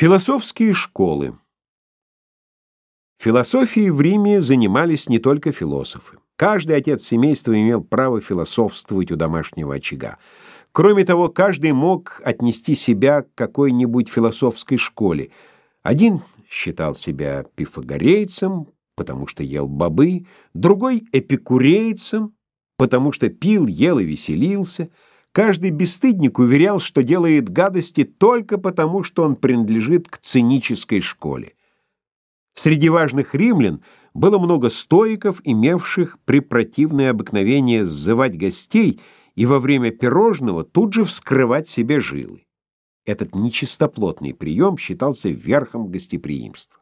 Философские школы. Философией в Риме занимались не только философы. Каждый отец семейства имел право философствовать у домашнего очага. Кроме того, каждый мог отнести себя к какой-нибудь философской школе. Один считал себя пифагорейцем, потому что ел бобы, другой — эпикурейцем, потому что пил, ел и веселился — Каждый бесстыдник уверял, что делает гадости только потому, что он принадлежит к цинической школе. Среди важных римлян было много стоиков, имевших препротивное обыкновение сзывать гостей и во время пирожного тут же вскрывать себе жилы. Этот нечистоплотный прием считался верхом гостеприимства.